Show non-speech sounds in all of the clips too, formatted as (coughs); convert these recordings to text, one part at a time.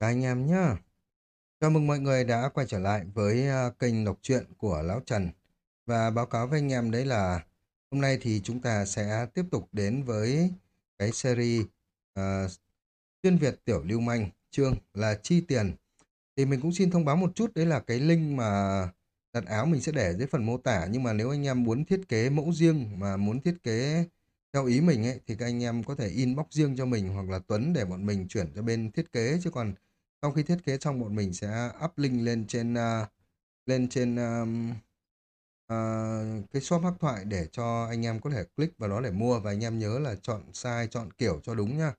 Các anh em nhá. Chào mừng mọi người đã quay trở lại với à, kênh đọc truyện của Lão Trần. Và báo cáo với anh em đấy là hôm nay thì chúng ta sẽ tiếp tục đến với cái series uh, Việt Tiểu Lưu Manh, chương là Chi Tiền. Thì mình cũng xin thông báo một chút, đấy là cái link mà đặt áo mình sẽ để dưới phần mô tả. Nhưng mà nếu anh em muốn thiết kế mẫu riêng mà muốn thiết kế theo ý mình ấy, thì các anh em có thể inbox riêng cho mình hoặc là Tuấn để bọn mình chuyển cho bên thiết kế. Chứ còn sau khi thiết kế xong bọn mình sẽ up link lên trên uh, lên trên um, uh, cái shop hắc thoại để cho anh em có thể click vào đó để mua và anh em nhớ là chọn size, chọn kiểu cho đúng nhá.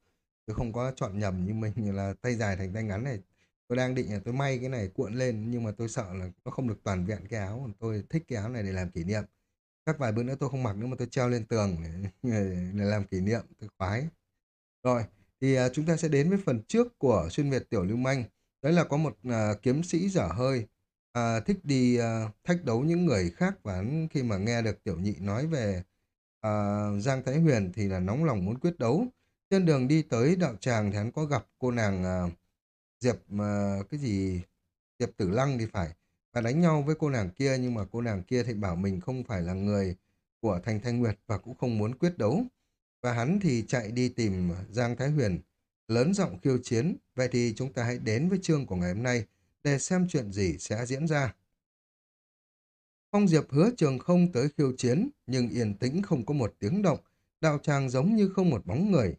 Chứ không có chọn nhầm như mình như là tay dài thành tay ngắn này. Tôi đang định là tôi may cái này cuộn lên nhưng mà tôi sợ là nó không được toàn vẹn cái áo. Tôi thích cái áo này để làm kỷ niệm. Các vài bữa nữa tôi không mặc nữa mà tôi treo lên tường để, (laughs) để làm kỷ niệm. Tôi khoái. Rồi, thì uh, chúng ta sẽ đến với phần trước của xuyên Việt Tiểu Lưu Manh. Đấy là có một uh, kiếm sĩ dở hơi, uh, thích đi uh, thách đấu những người khác và khi mà nghe được Tiểu Nhị nói về uh, Giang Thái Huyền thì là nóng lòng muốn quyết đấu. Trên đường đi tới đạo tràng thì hắn có gặp cô nàng uh, Diệp uh, cái gì Diệp Tử Lăng thì phải và đánh nhau với cô nàng kia nhưng mà cô nàng kia thì bảo mình không phải là người của Thành Thanh Nguyệt và cũng không muốn quyết đấu. Và hắn thì chạy đi tìm Giang Thái Huyền, lớn giọng khiêu chiến. Vậy thì chúng ta hãy đến với chương của ngày hôm nay để xem chuyện gì sẽ diễn ra. Phong Diệp hứa trường không tới khiêu chiến, nhưng yên tĩnh không có một tiếng động, đạo tràng giống như không một bóng người.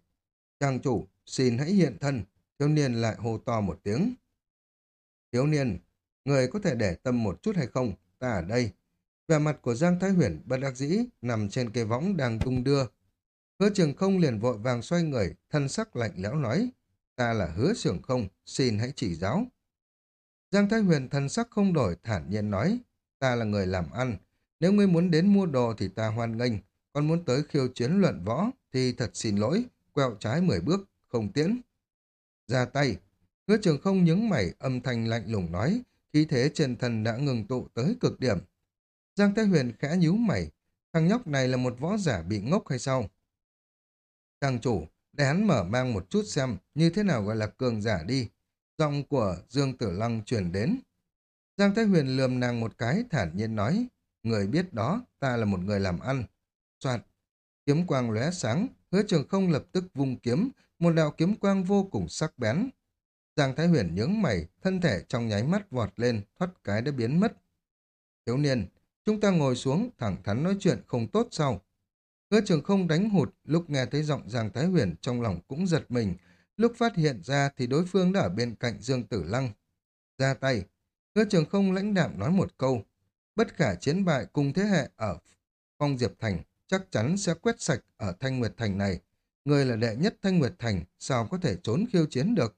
Trang chủ, xin hãy hiện thân, thiếu niên lại hô to một tiếng. Thiếu niên, người có thể để tâm một chút hay không, ta ở đây. Vẻ mặt của Giang Thái Huyền bất đắc dĩ, nằm trên cây võng đang tung đưa, Hứa trường không liền vội vàng xoay người, thân sắc lạnh lẽo nói, ta là hứa trường không, xin hãy chỉ giáo. Giang Thái Huyền thân sắc không đổi, thản nhiên nói, ta là người làm ăn, nếu ngươi muốn đến mua đồ thì ta hoan nghênh, còn muốn tới khiêu chiến luận võ thì thật xin lỗi, quẹo trái mười bước, không tiễn. Ra tay, hứa trường không nhướng mày âm thanh lạnh lùng nói, khí thế trên thân đã ngừng tụ tới cực điểm. Giang Thái Huyền khẽ nhíu mày, thằng nhóc này là một võ giả bị ngốc hay sao? Trang chủ, để hắn mở mang một chút xem như thế nào gọi là cường giả đi. Giọng của Dương Tử Lăng truyền đến. Giang Thái Huyền lườm nàng một cái thản nhiên nói, người biết đó, ta là một người làm ăn. Soạt, kiếm quang lóe sáng, hứa trường không lập tức vung kiếm, một đạo kiếm quang vô cùng sắc bén. Giang Thái Huyền nhướng mày, thân thể trong nháy mắt vọt lên, thoát cái đã biến mất. Thiếu niên, chúng ta ngồi xuống, thẳng thắn nói chuyện không tốt sao? Hứa trường không đánh hụt, lúc nghe thấy giọng Giang Thái Huyền trong lòng cũng giật mình. Lúc phát hiện ra thì đối phương đã ở bên cạnh Dương Tử Lăng. Ra tay, hứa trường không lãnh đạm nói một câu. Bất khả chiến bại cùng thế hệ ở Phong Diệp Thành chắc chắn sẽ quét sạch ở Thanh Nguyệt Thành này. Người là đệ nhất Thanh Nguyệt Thành, sao có thể trốn khiêu chiến được?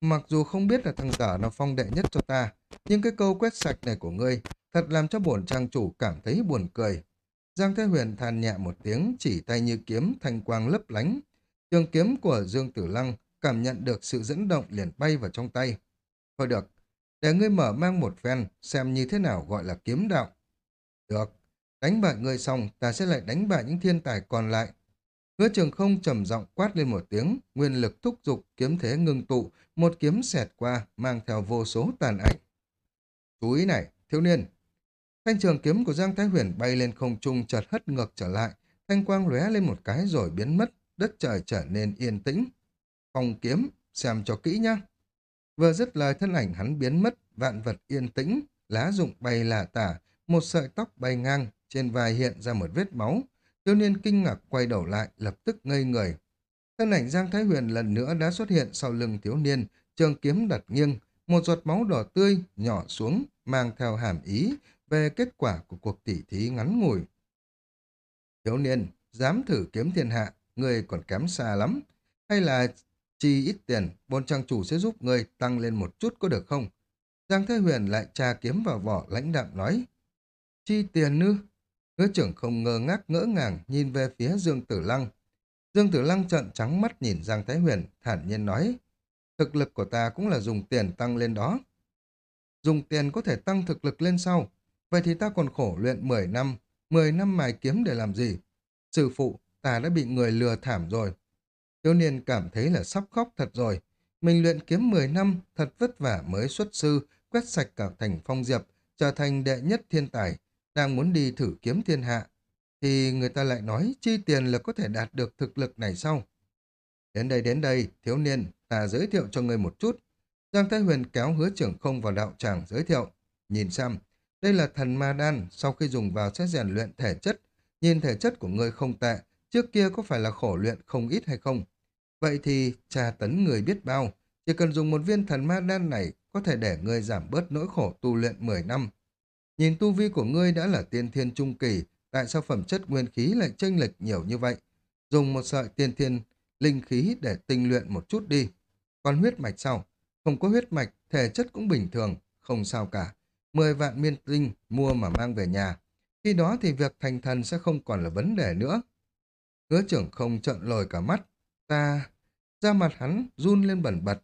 Mặc dù không biết là thằng tở nào phong đệ nhất cho ta, nhưng cái câu quét sạch này của ngươi thật làm cho bổn trang chủ cảm thấy buồn cười. Giang Thế Huyền than nhẹ một tiếng, chỉ tay như kiếm, thanh quang lấp lánh. Trường kiếm của Dương Tử Lăng cảm nhận được sự dẫn động liền bay vào trong tay. Thôi được, để ngươi mở mang một phen, xem như thế nào gọi là kiếm đạo. Được, đánh bại ngươi xong, ta sẽ lại đánh bại những thiên tài còn lại. Hứa trường không trầm giọng quát lên một tiếng, nguyên lực thúc giục, kiếm thế ngưng tụ, một kiếm xẹt qua, mang theo vô số tàn ảnh. Chú ý này, thiếu niên, Thanh trường kiếm của Giang Thái Huyền bay lên không trung chợt hất ngược trở lại, thanh quang lóe lên một cái rồi biến mất, đất trời trở nên yên tĩnh. Phong kiếm, xem cho kỹ nhá. Vừa dứt lời thân ảnh hắn biến mất, vạn vật yên tĩnh, lá rụng bay lả tả, một sợi tóc bay ngang, trên vai hiện ra một vết máu. Thiếu niên kinh ngạc quay đầu lại, lập tức ngây người. Thân ảnh Giang Thái Huyền lần nữa đã xuất hiện sau lưng thiếu niên, trường kiếm đặt nghiêng, một giọt máu đỏ tươi nhỏ xuống, mang theo hàm ý, về kết quả của cuộc tỉ thí ngắn ngủi. Thiếu niên, dám thử kiếm thiên hạ, người còn kém xa lắm. Hay là chi ít tiền, bọn trang chủ sẽ giúp người tăng lên một chút có được không? Giang Thế Huyền lại tra kiếm vào vỏ lãnh đạm nói. Chi tiền nữa? Hứa trưởng không ngơ ngác ngỡ ngàng nhìn về phía Dương Tử Lăng. Dương Tử Lăng trợn trắng mắt nhìn Giang Thái Huyền, thản nhiên nói. Thực lực của ta cũng là dùng tiền tăng lên đó. Dùng tiền có thể tăng thực lực lên sau, Vậy thì ta còn khổ luyện 10 năm, 10 năm mài kiếm để làm gì? Sư phụ, ta đã bị người lừa thảm rồi. Thiếu niên cảm thấy là sắp khóc thật rồi. Mình luyện kiếm 10 năm, thật vất vả mới xuất sư, quét sạch cả thành phong diệp, trở thành đệ nhất thiên tài, đang muốn đi thử kiếm thiên hạ. Thì người ta lại nói chi tiền là có thể đạt được thực lực này sau. Đến đây đến đây, thiếu niên, ta giới thiệu cho người một chút. Giang Thái Huyền kéo hứa trưởng không vào đạo tràng giới thiệu. Nhìn xem, đây là thần ma đan, sau khi dùng vào sẽ rèn luyện thể chất. Nhìn thể chất của ngươi không tệ, trước kia có phải là khổ luyện không ít hay không? Vậy thì trà tấn người biết bao, chỉ cần dùng một viên thần ma đan này có thể để ngươi giảm bớt nỗi khổ tu luyện 10 năm. Nhìn tu vi của ngươi đã là tiên thiên trung kỳ, tại sao phẩm chất nguyên khí lại chênh lệch nhiều như vậy? Dùng một sợi tiên thiên linh khí để tinh luyện một chút đi. Còn huyết mạch sau, không có huyết mạch, thể chất cũng bình thường, không sao cả. 10 vạn miên tinh mua mà mang về nhà. Khi đó thì việc thành thần sẽ không còn là vấn đề nữa. Hứa trưởng không trợn lồi cả mắt. Ta... Ra mặt hắn run lên bẩn bật.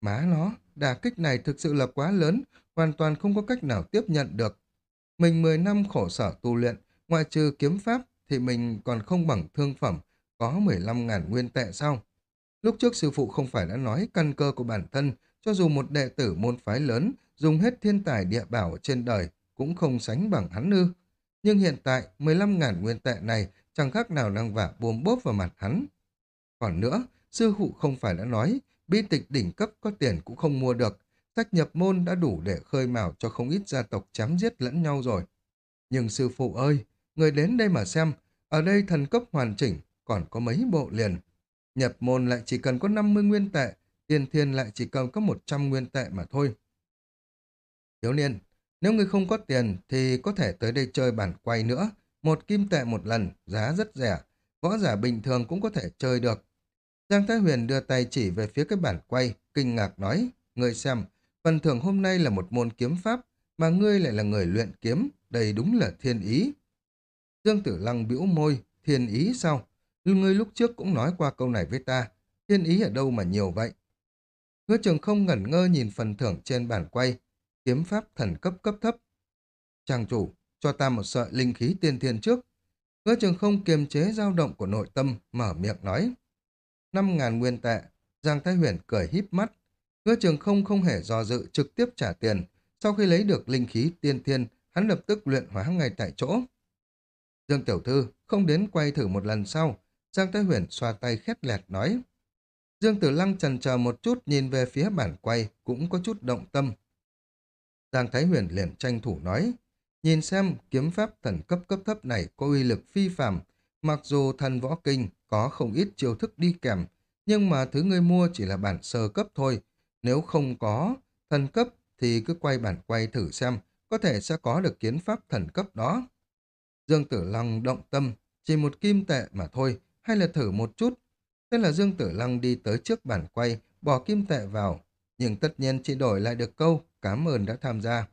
Má nó, đà kích này thực sự là quá lớn, hoàn toàn không có cách nào tiếp nhận được. Mình 10 năm khổ sở tu luyện, ngoại trừ kiếm pháp thì mình còn không bằng thương phẩm, có 15.000 nguyên tệ sao? Lúc trước sư phụ không phải đã nói căn cơ của bản thân, cho dù một đệ tử môn phái lớn dùng hết thiên tài địa bảo trên đời cũng không sánh bằng hắn ư. Nhưng hiện tại 15.000 nguyên tệ này chẳng khác nào đang vả buồm bốp vào mặt hắn. Còn nữa, sư phụ không phải đã nói bi tịch đỉnh cấp có tiền cũng không mua được, sách nhập môn đã đủ để khơi mào cho không ít gia tộc chém giết lẫn nhau rồi. Nhưng sư phụ ơi, người đến đây mà xem, ở đây thần cấp hoàn chỉnh, còn có mấy bộ liền. Nhập môn lại chỉ cần có 50 nguyên tệ, tiền thiên lại chỉ cần có 100 nguyên tệ mà thôi. Thiếu niên, nếu ngươi không có tiền thì có thể tới đây chơi bản quay nữa. Một kim tệ một lần, giá rất rẻ. Võ giả bình thường cũng có thể chơi được. Giang Thái Huyền đưa tay chỉ về phía cái bản quay, kinh ngạc nói, ngươi xem, phần thưởng hôm nay là một môn kiếm pháp, mà ngươi lại là người luyện kiếm, đây đúng là thiên ý. Dương Tử Lăng bĩu môi, thiên ý sao? Ngươi lúc trước cũng nói qua câu này với ta, thiên ý ở đâu mà nhiều vậy? Hứa trường không ngẩn ngơ nhìn phần thưởng trên bản quay, kiếm pháp thần cấp cấp thấp. Chàng chủ, cho ta một sợi linh khí tiên thiên trước. Hứa trường không kiềm chế dao động của nội tâm, mở miệng nói. Năm ngàn nguyên tệ, Giang Thái Huyền cười híp mắt. Hứa trường không không hề do dự trực tiếp trả tiền. Sau khi lấy được linh khí tiên thiên, hắn lập tức luyện hóa ngay tại chỗ. Dương Tiểu Thư không đến quay thử một lần sau. Giang Thái Huyền xoa tay khét lẹt nói. Dương Tử Lăng trần chờ một chút nhìn về phía bản quay, cũng có chút động tâm. Giang Thái Huyền liền tranh thủ nói, nhìn xem kiếm pháp thần cấp cấp thấp này có uy lực phi phàm, mặc dù thần võ kinh có không ít chiêu thức đi kèm, nhưng mà thứ ngươi mua chỉ là bản sơ cấp thôi, nếu không có thần cấp thì cứ quay bản quay thử xem, có thể sẽ có được kiến pháp thần cấp đó. Dương Tử Lăng động tâm, chỉ một kim tệ mà thôi, hay là thử một chút. Thế là Dương Tử Lăng đi tới trước bản quay, bỏ kim tệ vào, nhưng tất nhiên chỉ đổi lại được câu cảm ơn đã tham gia.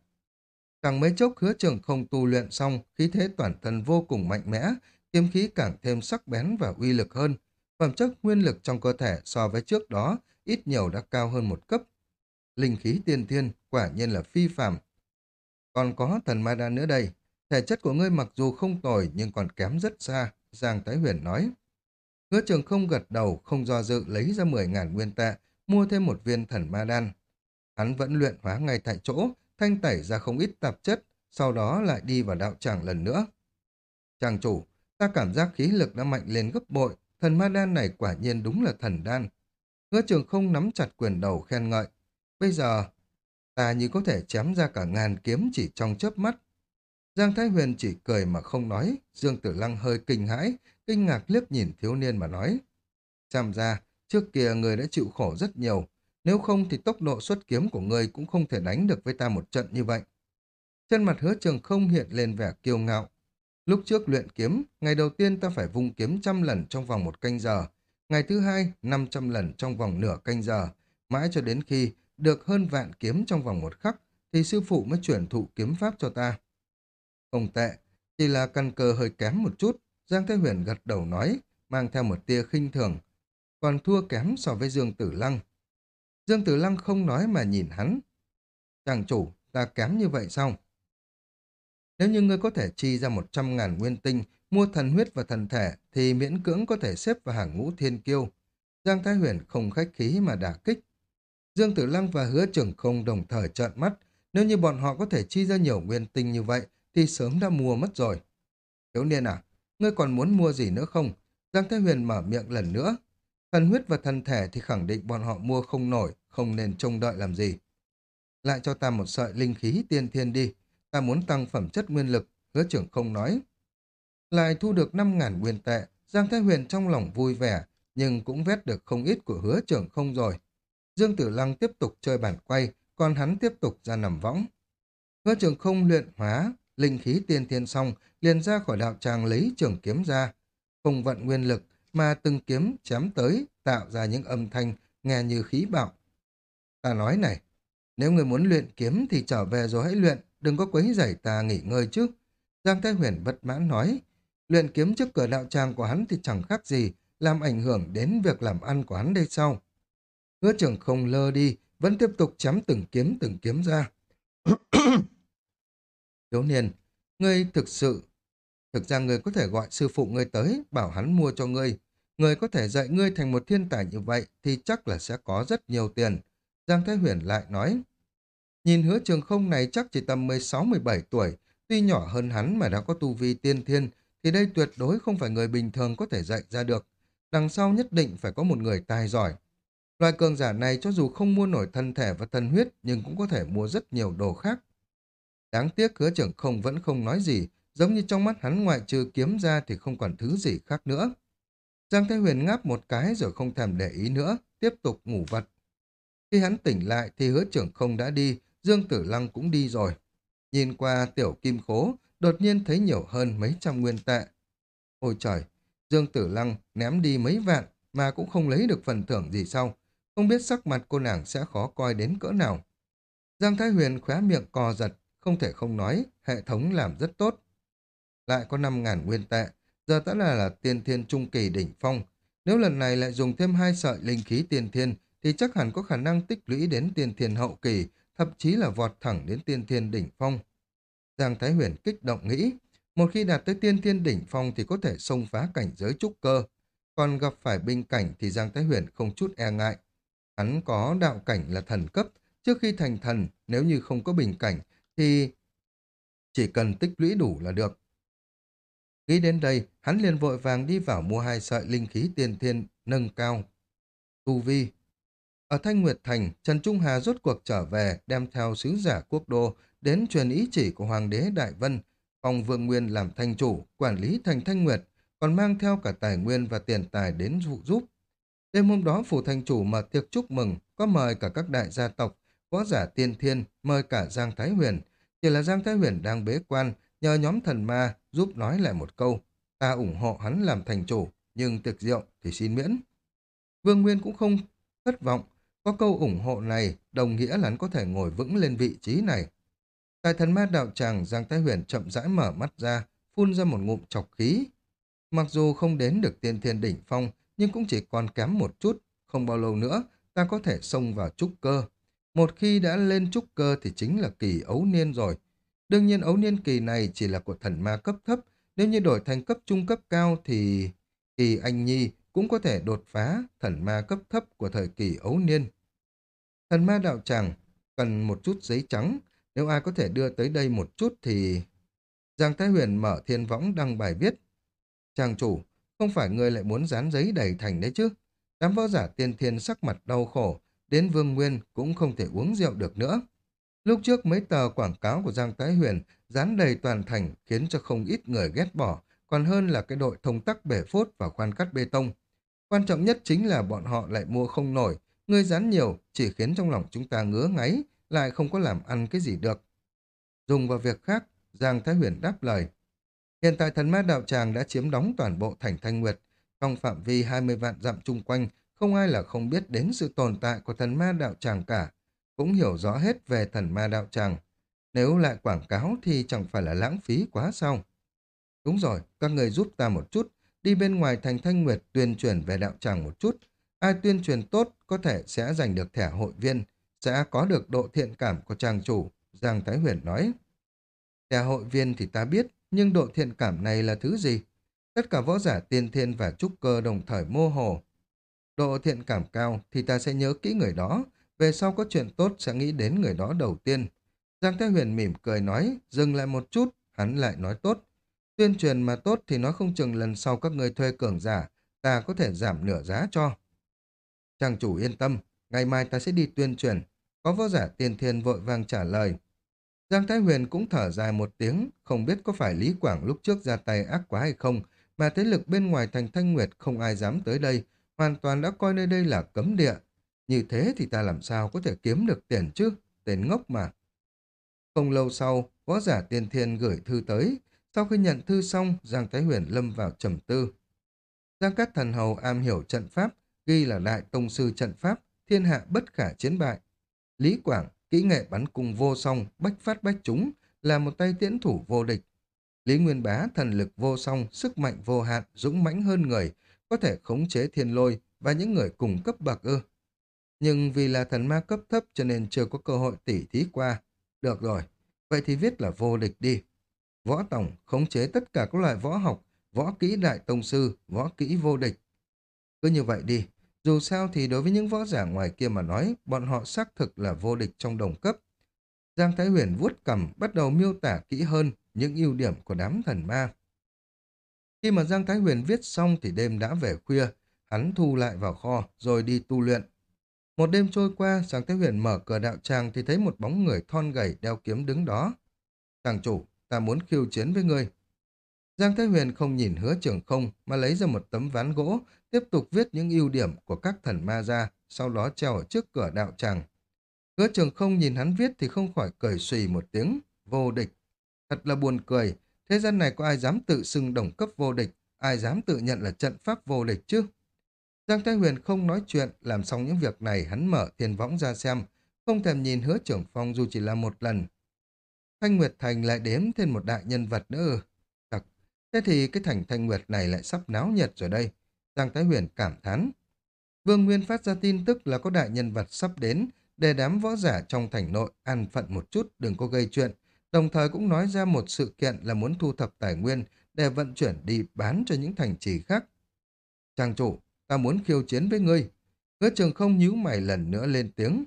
Càng mấy chốc hứa trường không tu luyện xong, khí thế toàn thân vô cùng mạnh mẽ, kiếm khí càng thêm sắc bén và uy lực hơn. Phẩm chất nguyên lực trong cơ thể so với trước đó ít nhiều đã cao hơn một cấp. Linh khí tiên thiên quả nhiên là phi phàm. Còn có thần ma đan nữa đây, thể chất của ngươi mặc dù không tồi nhưng còn kém rất xa, Giang Thái Huyền nói. Hứa trường không gật đầu, không do dự lấy ra 10.000 nguyên tệ, mua thêm một viên thần ma đan. Hắn vẫn luyện hóa ngay tại chỗ, thanh tẩy ra không ít tạp chất, sau đó lại đi vào đạo tràng lần nữa. Chàng chủ, ta cảm giác khí lực đã mạnh lên gấp bội, thần ma đan này quả nhiên đúng là thần đan. Hứa trường không nắm chặt quyền đầu khen ngợi. Bây giờ, ta như có thể chém ra cả ngàn kiếm chỉ trong chớp mắt. Giang Thái Huyền chỉ cười mà không nói, Dương Tử Lăng hơi kinh hãi, kinh ngạc liếc nhìn thiếu niên mà nói. Xem ra, trước kia người đã chịu khổ rất nhiều, nếu không thì tốc độ xuất kiếm của người cũng không thể đánh được với ta một trận như vậy. Trên mặt hứa trường không hiện lên vẻ kiêu ngạo. Lúc trước luyện kiếm, ngày đầu tiên ta phải vung kiếm trăm lần trong vòng một canh giờ, ngày thứ hai năm trăm lần trong vòng nửa canh giờ, mãi cho đến khi được hơn vạn kiếm trong vòng một khắc, thì sư phụ mới chuyển thụ kiếm pháp cho ta. Không tệ, chỉ là căn cơ hơi kém một chút, Giang Thế Huyền gật đầu nói, mang theo một tia khinh thường, còn thua kém so với Dương Tử Lăng. Dương Tử Lăng không nói mà nhìn hắn. Chàng chủ, ta kém như vậy sao? Nếu như ngươi có thể chi ra một trăm ngàn nguyên tinh, mua thần huyết và thần thể, thì miễn cưỡng có thể xếp vào hàng ngũ thiên kiêu. Giang Thái Huyền không khách khí mà đả kích. Dương Tử Lăng và Hứa Trường Không đồng thời trợn mắt. Nếu như bọn họ có thể chi ra nhiều nguyên tinh như vậy, thì sớm đã mua mất rồi. Thiếu niên à, ngươi còn muốn mua gì nữa không? Giang Thái Huyền mở miệng lần nữa. Thần huyết và thần thể thì khẳng định bọn họ mua không nổi, không nên trông đợi làm gì. Lại cho ta một sợi linh khí tiên thiên đi, ta muốn tăng phẩm chất nguyên lực, hứa trưởng không nói. Lại thu được 5.000 nguyên tệ, Giang Thái Huyền trong lòng vui vẻ, nhưng cũng vét được không ít của hứa trưởng không rồi. Dương Tử Lăng tiếp tục chơi bản quay, còn hắn tiếp tục ra nằm võng. Hứa trưởng không luyện hóa, linh khí tiên thiên xong, liền ra khỏi đạo tràng lấy trường kiếm ra. Không vận nguyên lực, mà từng kiếm chém tới, tạo ra những âm thanh nghe như khí bạo. Ta nói này, nếu người muốn luyện kiếm thì trở về rồi hãy luyện, đừng có quấy rầy ta nghỉ ngơi chứ. Giang Thái Huyền bất mãn nói, luyện kiếm trước cửa đạo tràng của hắn thì chẳng khác gì, làm ảnh hưởng đến việc làm ăn của hắn đây sau. Hứa trưởng không lơ đi, vẫn tiếp tục chém từng kiếm từng kiếm ra. (coughs) Thiếu niên, ngươi thực sự... Thực ra ngươi có thể gọi sư phụ ngươi tới, bảo hắn mua cho ngươi. Ngươi có thể dạy ngươi thành một thiên tài như vậy thì chắc là sẽ có rất nhiều tiền. Giang Thái Huyền lại nói. Nhìn hứa trường không này chắc chỉ tầm 16-17 tuổi, tuy nhỏ hơn hắn mà đã có tu vi tiên thiên, thì đây tuyệt đối không phải người bình thường có thể dạy ra được. Đằng sau nhất định phải có một người tài giỏi. Loài cường giả này cho dù không mua nổi thân thể và thân huyết nhưng cũng có thể mua rất nhiều đồ khác. Đáng tiếc hứa trưởng không vẫn không nói gì, giống như trong mắt hắn ngoại trừ kiếm ra thì không còn thứ gì khác nữa. Giang Thái Huyền ngáp một cái rồi không thèm để ý nữa, tiếp tục ngủ vật. Khi hắn tỉnh lại thì hứa trưởng không đã đi, Dương Tử Lăng cũng đi rồi. Nhìn qua tiểu kim khố, đột nhiên thấy nhiều hơn mấy trăm nguyên tệ. Ôi trời, Dương Tử Lăng ném đi mấy vạn mà cũng không lấy được phần thưởng gì sau. Không biết sắc mặt cô nàng sẽ khó coi đến cỡ nào. Giang Thái Huyền khóe miệng co giật, không thể không nói, hệ thống làm rất tốt. Lại có 5.000 nguyên tệ, giờ đã là, là tiên thiên trung kỳ đỉnh phong. Nếu lần này lại dùng thêm hai sợi linh khí tiên thiên, thì chắc hẳn có khả năng tích lũy đến tiên thiên hậu kỳ, thậm chí là vọt thẳng đến tiên thiên đỉnh phong. Giang Thái Huyền kích động nghĩ, một khi đạt tới tiên thiên đỉnh phong thì có thể xông phá cảnh giới trúc cơ, còn gặp phải binh cảnh thì Giang Thái Huyền không chút e ngại. Hắn có đạo cảnh là thần cấp, trước khi thành thần, nếu như không có bình cảnh, thì chỉ cần tích lũy đủ là được. Nghĩ đến đây, hắn liền vội vàng đi vào mua hai sợi linh khí tiên thiên nâng cao. Tu Vi Ở Thanh Nguyệt Thành, Trần Trung Hà rốt cuộc trở về, đem theo sứ giả quốc đô đến truyền ý chỉ của Hoàng đế Đại Vân, phòng Vương Nguyên làm thanh chủ, quản lý thành Thanh Nguyệt, còn mang theo cả tài nguyên và tiền tài đến vụ giúp. Đêm hôm đó phủ thành chủ mở tiệc chúc mừng, có mời cả các đại gia tộc, võ giả tiên thiên, mời cả Giang Thái Huyền. Chỉ là Giang Thái Huyền đang bế quan, nhờ nhóm thần ma giúp nói lại một câu. Ta ủng hộ hắn làm thành chủ, nhưng tiệc rượu thì xin miễn. Vương Nguyên cũng không thất vọng. Có câu ủng hộ này, đồng nghĩa là hắn có thể ngồi vững lên vị trí này. Tại thần ma đạo tràng, Giang Thái Huyền chậm rãi mở mắt ra, phun ra một ngụm chọc khí. Mặc dù không đến được tiên thiên đỉnh phong, nhưng cũng chỉ còn kém một chút. Không bao lâu nữa, ta có thể xông vào trúc cơ. Một khi đã lên trúc cơ thì chính là kỳ ấu niên rồi. Đương nhiên ấu niên kỳ này chỉ là của thần ma cấp thấp, nếu như đổi thành cấp trung cấp cao thì kỳ anh nhi cũng có thể đột phá thần ma cấp thấp của thời kỳ ấu niên. Thần ma đạo tràng cần một chút giấy trắng, nếu ai có thể đưa tới đây một chút thì... Giang Thái Huyền mở thiên võng đăng bài viết. Chàng chủ, không phải người lại muốn dán giấy đầy thành đấy chứ. Đám võ giả tiên thiên sắc mặt đau khổ, đến Vương Nguyên cũng không thể uống rượu được nữa. Lúc trước mấy tờ quảng cáo của Giang Thái Huyền dán đầy toàn thành khiến cho không ít người ghét bỏ, còn hơn là cái đội thông tắc bể phốt và khoan cắt bê tông. Quan trọng nhất chính là bọn họ lại mua không nổi, người dán nhiều chỉ khiến trong lòng chúng ta ngứa ngáy, lại không có làm ăn cái gì được. Dùng vào việc khác, Giang Thái Huyền đáp lời. Hiện tại thần ma đạo tràng đã chiếm đóng toàn bộ thành Thanh Nguyệt. Trong phạm vi 20 vạn dặm chung quanh, không ai là không biết đến sự tồn tại của thần ma đạo tràng cả, cũng hiểu rõ hết về thần ma đạo tràng. Nếu lại quảng cáo thì chẳng phải là lãng phí quá sao? Đúng rồi, các người giúp ta một chút, đi bên ngoài thành Thanh Nguyệt tuyên truyền về đạo tràng một chút. Ai tuyên truyền tốt có thể sẽ giành được thẻ hội viên, sẽ có được độ thiện cảm của trang chủ, Giang Thái Huyền nói. Thẻ hội viên thì ta biết, nhưng độ thiện cảm này là thứ gì? Tất cả võ giả tiên thiên và trúc cơ đồng thời mô hồ. Độ thiện cảm cao thì ta sẽ nhớ kỹ người đó, về sau có chuyện tốt sẽ nghĩ đến người đó đầu tiên. Giang Thái Huyền mỉm cười nói, dừng lại một chút, hắn lại nói tốt. Tuyên truyền mà tốt thì nó không chừng lần sau các người thuê cường giả, ta có thể giảm nửa giá cho. Chàng chủ yên tâm, ngày mai ta sẽ đi tuyên truyền. Có võ giả tiên thiên vội vàng trả lời. Giang Thái Huyền cũng thở dài một tiếng, không biết có phải Lý Quảng lúc trước ra tay ác quá hay không, mà thế lực bên ngoài thành Thanh Nguyệt không ai dám tới đây, hoàn toàn đã coi nơi đây là cấm địa. Như thế thì ta làm sao có thể kiếm được tiền chứ, tên ngốc mà. Không lâu sau, võ giả tiên thiên gửi thư tới, sau khi nhận thư xong, Giang Thái Huyền lâm vào trầm tư. Giang Cát Thần Hầu am hiểu trận pháp, ghi là đại tông sư trận pháp, thiên hạ bất khả chiến bại. Lý Quảng, kỹ nghệ bắn cung vô song, bách phát bách chúng, là một tay tiễn thủ vô địch. Lý Nguyên Bá thần lực vô song, sức mạnh vô hạn, dũng mãnh hơn người, có thể khống chế thiên lôi và những người cùng cấp bậc ư. Nhưng vì là thần ma cấp thấp cho nên chưa có cơ hội tỉ thí qua. Được rồi, vậy thì viết là vô địch đi. Võ Tổng khống chế tất cả các loại võ học, võ kỹ đại tông sư, võ kỹ vô địch. Cứ như vậy đi, dù sao thì đối với những võ giả ngoài kia mà nói, bọn họ xác thực là vô địch trong đồng cấp. Giang Thái Huyền vuốt cầm bắt đầu miêu tả kỹ hơn những ưu điểm của đám thần ma. Khi mà Giang Thái Huyền viết xong thì đêm đã về khuya, hắn thu lại vào kho rồi đi tu luyện. Một đêm trôi qua, Giang Thế Huyền mở cửa đạo tràng thì thấy một bóng người thon gầy đeo kiếm đứng đó. Chàng chủ, ta muốn khiêu chiến với ngươi. Giang Thế Huyền không nhìn hứa trưởng không mà lấy ra một tấm ván gỗ, tiếp tục viết những ưu điểm của các thần ma ra, sau đó treo ở trước cửa đạo tràng. Hứa trưởng không nhìn hắn viết thì không khỏi cười xùy một tiếng, vô địch. Thật là buồn cười, thế gian này có ai dám tự xưng đồng cấp vô địch, ai dám tự nhận là trận pháp vô địch chứ? Giang Thái Huyền không nói chuyện, làm xong những việc này hắn mở thiên võng ra xem, không thèm nhìn hứa trưởng phong dù chỉ là một lần. Thanh Nguyệt Thành lại đếm thêm một đại nhân vật nữa. Thật, thế thì cái thành Thanh Nguyệt này lại sắp náo nhiệt rồi đây. Giang Thái Huyền cảm thán. Vương Nguyên phát ra tin tức là có đại nhân vật sắp đến, để đám võ giả trong thành nội an phận một chút, đừng có gây chuyện. Đồng thời cũng nói ra một sự kiện là muốn thu thập tài nguyên để vận chuyển đi bán cho những thành trì khác. Trang chủ, ta muốn khiêu chiến với ngươi. Hứa trường không nhíu mày lần nữa lên tiếng.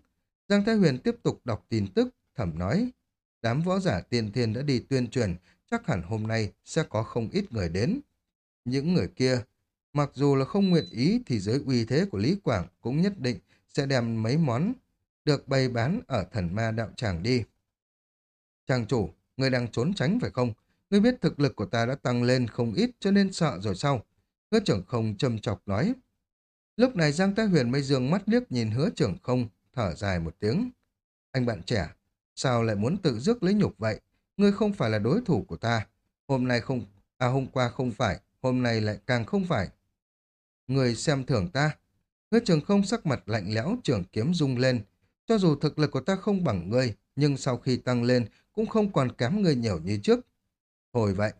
Giang Thái Huyền tiếp tục đọc tin tức, thẩm nói. Đám võ giả tiên thiên đã đi tuyên truyền, chắc hẳn hôm nay sẽ có không ít người đến. Những người kia, mặc dù là không nguyện ý thì giới uy thế của Lý Quảng cũng nhất định sẽ đem mấy món được bày bán ở thần ma đạo tràng đi. Chàng chủ, người đang trốn tránh phải không? Ngươi biết thực lực của ta đã tăng lên không ít cho nên sợ rồi sao? Hứa trưởng không châm chọc nói. Lúc này Giang Thái Huyền mới dương mắt liếc nhìn hứa trưởng không, thở dài một tiếng. Anh bạn trẻ, sao lại muốn tự dước lấy nhục vậy? Ngươi không phải là đối thủ của ta. Hôm nay không, à hôm qua không phải, hôm nay lại càng không phải. Người xem thưởng ta. Hứa trưởng không sắc mặt lạnh lẽo trưởng kiếm rung lên. Cho dù thực lực của ta không bằng ngươi, nhưng sau khi tăng lên cũng không còn kém ngươi nhiều như trước. Hồi vậy,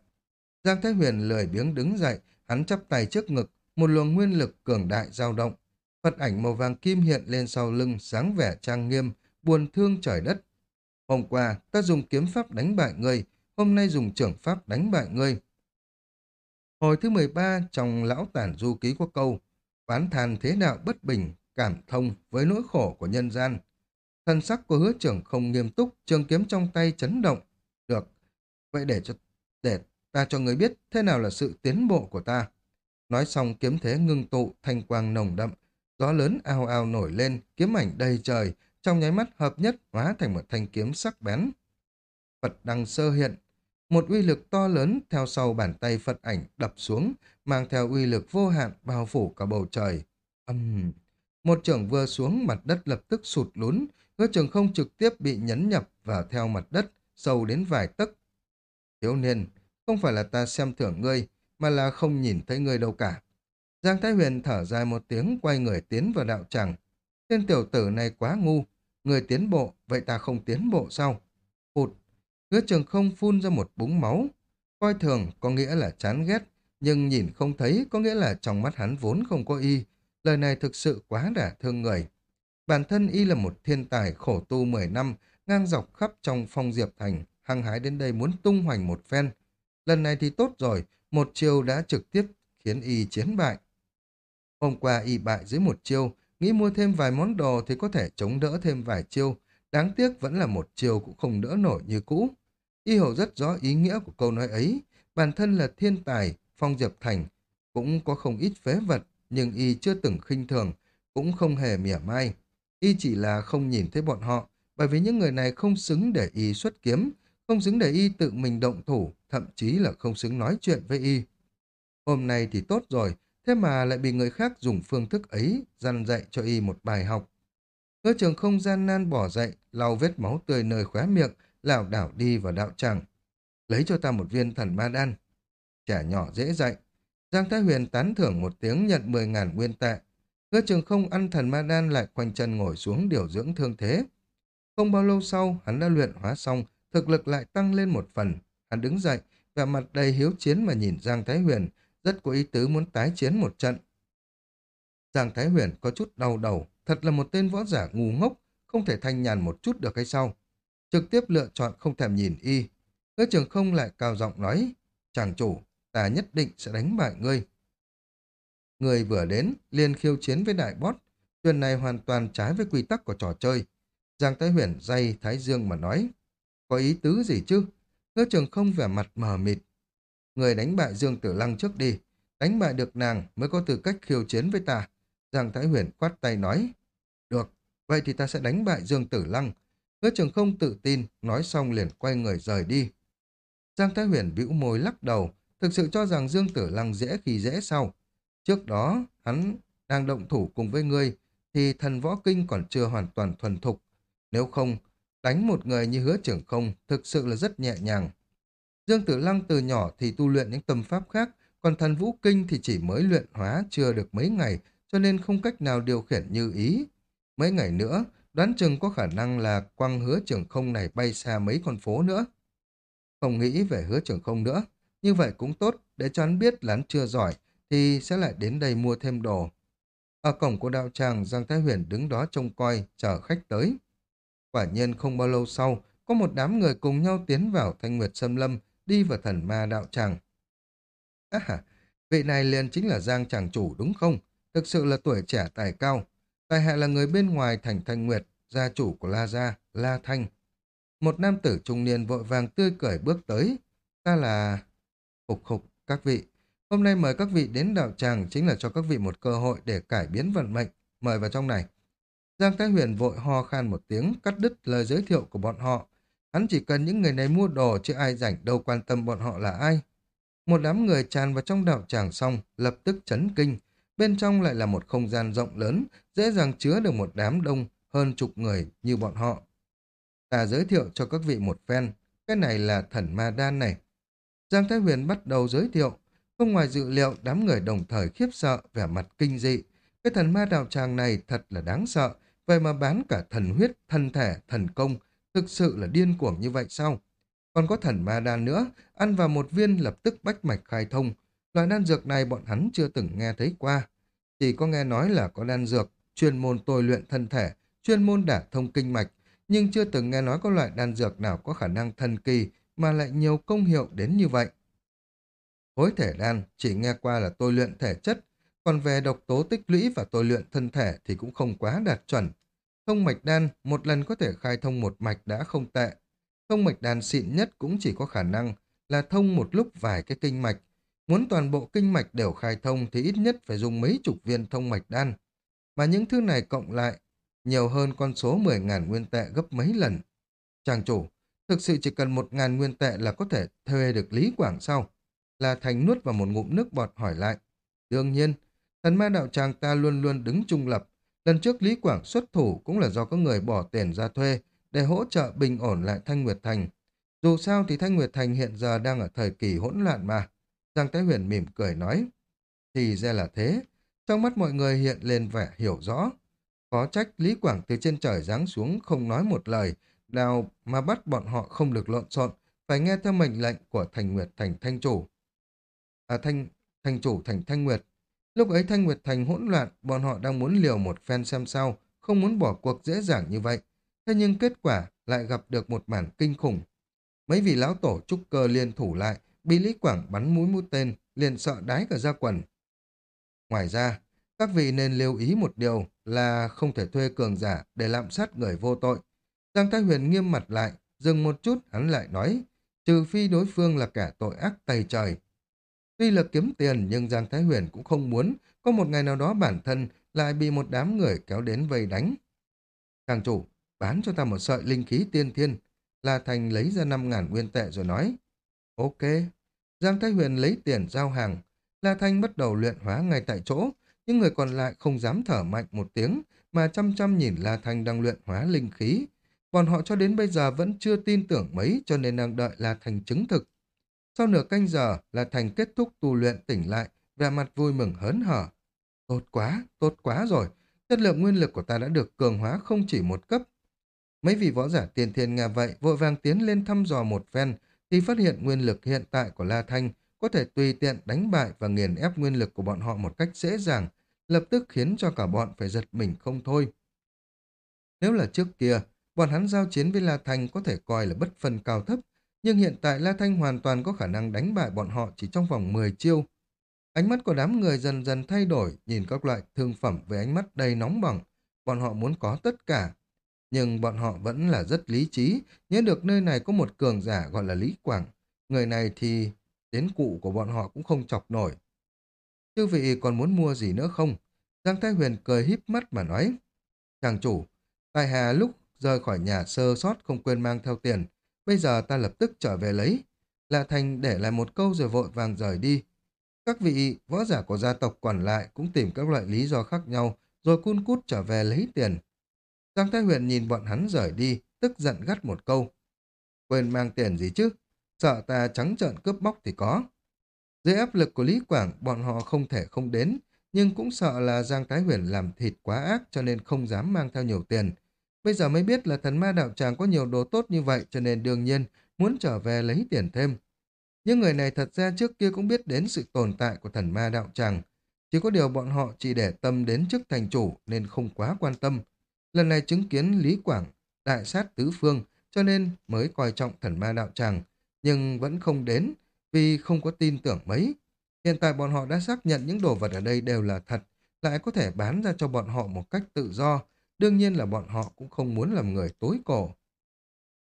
Giang Thái Huyền lười biếng đứng dậy, hắn chắp tay trước ngực, một luồng nguyên lực cường đại dao động. Phật ảnh màu vàng kim hiện lên sau lưng, sáng vẻ trang nghiêm, buồn thương trời đất. Hôm qua, ta dùng kiếm pháp đánh bại ngươi, hôm nay dùng trưởng pháp đánh bại ngươi. Hồi thứ 13 trong Lão Tản Du Ký có câu, bán than thế đạo bất bình, cảm thông với nỗi khổ của nhân gian. Thân sắc của hứa trưởng không nghiêm túc, trường kiếm trong tay chấn động. Được, vậy để cho để ta cho người biết thế nào là sự tiến bộ của ta. Nói xong kiếm thế ngưng tụ, thanh quang nồng đậm, gió lớn ao ao nổi lên, kiếm ảnh đầy trời, trong nháy mắt hợp nhất hóa thành một thanh kiếm sắc bén. Phật đăng sơ hiện, một uy lực to lớn theo sau bàn tay Phật ảnh đập xuống, mang theo uy lực vô hạn bao phủ cả bầu trời. Âm... Một trưởng vừa xuống mặt đất lập tức sụt lún, hứa trường không trực tiếp bị nhấn nhập vào theo mặt đất, sâu đến vài tấc. Thiếu niên, không phải là ta xem thưởng ngươi, mà là không nhìn thấy ngươi đâu cả. Giang Thái Huyền thở dài một tiếng quay người tiến vào đạo tràng. Tên tiểu tử này quá ngu, người tiến bộ, vậy ta không tiến bộ sao? Hụt, hứa trường không phun ra một búng máu. Coi thường có nghĩa là chán ghét, nhưng nhìn không thấy có nghĩa là trong mắt hắn vốn không có y. Lời này thực sự quá đả thương người. Bản thân y là một thiên tài khổ tu 10 năm, ngang dọc khắp trong phong diệp thành, hăng hái đến đây muốn tung hoành một phen. Lần này thì tốt rồi, một chiêu đã trực tiếp khiến y chiến bại. Hôm qua y bại dưới một chiêu, nghĩ mua thêm vài món đồ thì có thể chống đỡ thêm vài chiêu, đáng tiếc vẫn là một chiêu cũng không đỡ nổi như cũ. Y hiểu rất rõ ý nghĩa của câu nói ấy, bản thân là thiên tài, Phong Diệp Thành, cũng có không ít phế vật, nhưng Y chưa từng khinh thường, cũng không hề mỉa mai. Y chỉ là không nhìn thấy bọn họ, bởi vì những người này không xứng để Y xuất kiếm, không xứng để Y tự mình động thủ, thậm chí là không xứng nói chuyện với Y. Hôm nay thì tốt rồi, thế mà lại bị người khác dùng phương thức ấy dằn dạy cho Y một bài học. Hứa trường không gian nan bỏ dậy, lau vết máu tươi nơi khóe miệng, lảo đảo đi vào đạo tràng. Lấy cho ta một viên thần ma đan. Trẻ nhỏ dễ dạy. Giang Thái Huyền tán thưởng một tiếng nhận 10.000 nguyên tệ. Hứa trường không ăn thần ma đan lại quanh chân ngồi xuống điều dưỡng thương thế. Không bao lâu sau, hắn đã luyện hóa xong, thực lực lại tăng lên một phần. Hắn đứng dậy, và mặt đầy hiếu chiến mà nhìn Giang Thái Huyền, rất có ý tứ muốn tái chiến một trận. Giang Thái Huyền có chút đau đầu, thật là một tên võ giả ngu ngốc, không thể thanh nhàn một chút được hay sao? Trực tiếp lựa chọn không thèm nhìn y. Hứa trường không lại cao giọng nói, chàng chủ, ta nhất định sẽ đánh bại ngươi. Người vừa đến, liền khiêu chiến với đại bót. Chuyện này hoàn toàn trái với quy tắc của trò chơi. Giang Thái Huyền dây Thái Dương mà nói. Có ý tứ gì chứ? Hứa trường không vẻ mặt mờ mịt. Người đánh bại Dương Tử Lăng trước đi. Đánh bại được nàng mới có tư cách khiêu chiến với ta. Giang Thái Huyền quát tay nói. Được, vậy thì ta sẽ đánh bại Dương Tử Lăng. Hứa trường không tự tin, nói xong liền quay người rời đi. Giang Thái Huyền bĩu môi lắc đầu, thực sự cho rằng Dương Tử Lăng dễ khi dễ sau. Trước đó, hắn đang động thủ cùng với ngươi, thì thần võ kinh còn chưa hoàn toàn thuần thục. Nếu không, đánh một người như hứa trưởng không thực sự là rất nhẹ nhàng. Dương Tử Lăng từ nhỏ thì tu luyện những tâm pháp khác, còn thần vũ kinh thì chỉ mới luyện hóa chưa được mấy ngày, cho nên không cách nào điều khiển như ý. Mấy ngày nữa, đoán chừng có khả năng là quăng hứa trưởng không này bay xa mấy con phố nữa. Không nghĩ về hứa trưởng không nữa, như vậy cũng tốt, để cho hắn biết là hắn chưa giỏi, thì sẽ lại đến đây mua thêm đồ. Ở cổng của đạo tràng, Giang Thái Huyền đứng đó trông coi, chờ khách tới. Quả nhiên không bao lâu sau, có một đám người cùng nhau tiến vào Thanh Nguyệt xâm Lâm, đi vào thần ma đạo tràng. À, vị này liền chính là Giang Tràng Chủ đúng không? Thực sự là tuổi trẻ tài cao. Tài hạ là người bên ngoài thành Thanh Nguyệt, gia chủ của La Gia, La Thanh. Một nam tử trung niên vội vàng tươi cười bước tới. Ta là... Khục khục, các vị. Hôm nay mời các vị đến đạo tràng chính là cho các vị một cơ hội để cải biến vận mệnh. Mời vào trong này. Giang Thái Huyền vội ho khan một tiếng, cắt đứt lời giới thiệu của bọn họ. Hắn chỉ cần những người này mua đồ chứ ai rảnh đâu quan tâm bọn họ là ai. Một đám người tràn vào trong đạo tràng xong, lập tức chấn kinh. Bên trong lại là một không gian rộng lớn, dễ dàng chứa được một đám đông hơn chục người như bọn họ. Ta giới thiệu cho các vị một phen, cái này là thần ma đan này. Giang Thái Huyền bắt đầu giới thiệu, không ngoài dự liệu đám người đồng thời khiếp sợ, vẻ mặt kinh dị. Cái thần ma đạo tràng này thật là đáng sợ, vậy mà bán cả thần huyết, thần thể, thần công, thực sự là điên cuồng như vậy sao? Còn có thần ma đan nữa, ăn vào một viên lập tức bách mạch khai thông. Loại đan dược này bọn hắn chưa từng nghe thấy qua. Chỉ có nghe nói là có đan dược, chuyên môn tôi luyện thân thể, chuyên môn đả thông kinh mạch, nhưng chưa từng nghe nói có loại đan dược nào có khả năng thần kỳ mà lại nhiều công hiệu đến như vậy. Hối thể đan chỉ nghe qua là tôi luyện thể chất, còn về độc tố tích lũy và tôi luyện thân thể thì cũng không quá đạt chuẩn. Thông mạch đan một lần có thể khai thông một mạch đã không tệ. Thông mạch đan xịn nhất cũng chỉ có khả năng là thông một lúc vài cái kinh mạch. Muốn toàn bộ kinh mạch đều khai thông thì ít nhất phải dùng mấy chục viên thông mạch đan. Mà những thứ này cộng lại nhiều hơn con số 10.000 nguyên tệ gấp mấy lần. Chàng chủ, thực sự chỉ cần 1.000 nguyên tệ là có thể thuê được Lý Quảng sau. Là Thành nuốt vào một ngụm nước bọt hỏi lại. Đương nhiên, thần ma đạo tràng ta luôn luôn đứng trung lập. Lần trước Lý Quảng xuất thủ cũng là do có người bỏ tiền ra thuê để hỗ trợ bình ổn lại Thanh Nguyệt Thành. Dù sao thì Thanh Nguyệt Thành hiện giờ đang ở thời kỳ hỗn loạn mà. Giang Thái Huyền mỉm cười nói. Thì ra là thế. Trong mắt mọi người hiện lên vẻ hiểu rõ. Có trách Lý Quảng từ trên trời giáng xuống không nói một lời, nào mà bắt bọn họ không được lộn xộn, phải nghe theo mệnh lệnh của Thành Nguyệt Thành Thanh Chủ. À Thanh, Thanh Chủ Thành Thanh Nguyệt. Lúc ấy Thanh Nguyệt Thành hỗn loạn, bọn họ đang muốn liều một phen xem sau, không muốn bỏ cuộc dễ dàng như vậy. Thế nhưng kết quả lại gặp được một màn kinh khủng. Mấy vị lão tổ trúc cơ liên thủ lại, bị Lý Quảng bắn mũi mũi tên, liền sợ đái cả ra quần. Ngoài ra, các vị nên lưu ý một điều là không thể thuê cường giả để lạm sát người vô tội. Giang Thái Huyền nghiêm mặt lại, dừng một chút hắn lại nói, trừ phi đối phương là kẻ tội ác tày trời. Tuy là kiếm tiền nhưng Giang Thái Huyền cũng không muốn có một ngày nào đó bản thân lại bị một đám người kéo đến vây đánh. Càng chủ, bán cho ta một sợi linh khí tiên thiên. La Thành lấy ra 5.000 nguyên tệ rồi nói. Ok. Giang Thái Huyền lấy tiền giao hàng. La Thanh bắt đầu luyện hóa ngay tại chỗ. Những người còn lại không dám thở mạnh một tiếng mà chăm chăm nhìn La Thanh đang luyện hóa linh khí. Bọn họ cho đến bây giờ vẫn chưa tin tưởng mấy cho nên đang đợi La Thanh chứng thực. Sau nửa canh giờ, là Thành kết thúc tu luyện tỉnh lại, vẻ mặt vui mừng hớn hở. Tốt quá, tốt quá rồi. Chất lượng nguyên lực của ta đã được cường hóa không chỉ một cấp. Mấy vị võ giả tiền thiên nghe vậy vội vàng tiến lên thăm dò một phen thì phát hiện nguyên lực hiện tại của La Thanh có thể tùy tiện đánh bại và nghiền ép nguyên lực của bọn họ một cách dễ dàng, lập tức khiến cho cả bọn phải giật mình không thôi. Nếu là trước kia, bọn hắn giao chiến với La Thanh có thể coi là bất phân cao thấp, nhưng hiện tại La Thanh hoàn toàn có khả năng đánh bại bọn họ chỉ trong vòng 10 chiêu. Ánh mắt của đám người dần dần thay đổi, nhìn các loại thương phẩm với ánh mắt đầy nóng bỏng. Bọn họ muốn có tất cả. Nhưng bọn họ vẫn là rất lý trí, nhớ được nơi này có một cường giả gọi là Lý Quảng. Người này thì đến cụ của bọn họ cũng không chọc nổi. Chư vị còn muốn mua gì nữa không? Giang Thái Huyền cười híp mắt mà nói. Chàng chủ, tài hà lúc rời khỏi nhà sơ sót không quên mang theo tiền. Bây giờ ta lập tức trở về lấy. Lạ Thành để lại một câu rồi vội vàng rời đi. Các vị võ giả của gia tộc còn lại cũng tìm các loại lý do khác nhau rồi cun cút trở về lấy tiền. Giang Thái Huyền nhìn bọn hắn rời đi, tức giận gắt một câu. Quên mang tiền gì chứ? Sợ ta trắng trợn cướp bóc thì có. Dưới áp lực của Lý Quảng, bọn họ không thể không đến, nhưng cũng sợ là Giang Thái Huyền làm thịt quá ác cho nên không dám mang theo nhiều tiền. Bây giờ mới biết là thần ma đạo tràng có nhiều đồ tốt như vậy cho nên đương nhiên muốn trở về lấy tiền thêm. Những người này thật ra trước kia cũng biết đến sự tồn tại của thần ma đạo tràng. Chỉ có điều bọn họ chỉ để tâm đến chức thành chủ nên không quá quan tâm. Lần này chứng kiến Lý Quảng, đại sát tứ phương cho nên mới coi trọng thần ma đạo tràng, nhưng vẫn không đến vì không có tin tưởng mấy. Hiện tại bọn họ đã xác nhận những đồ vật ở đây đều là thật, lại có thể bán ra cho bọn họ một cách tự do. Đương nhiên là bọn họ cũng không muốn làm người tối cổ.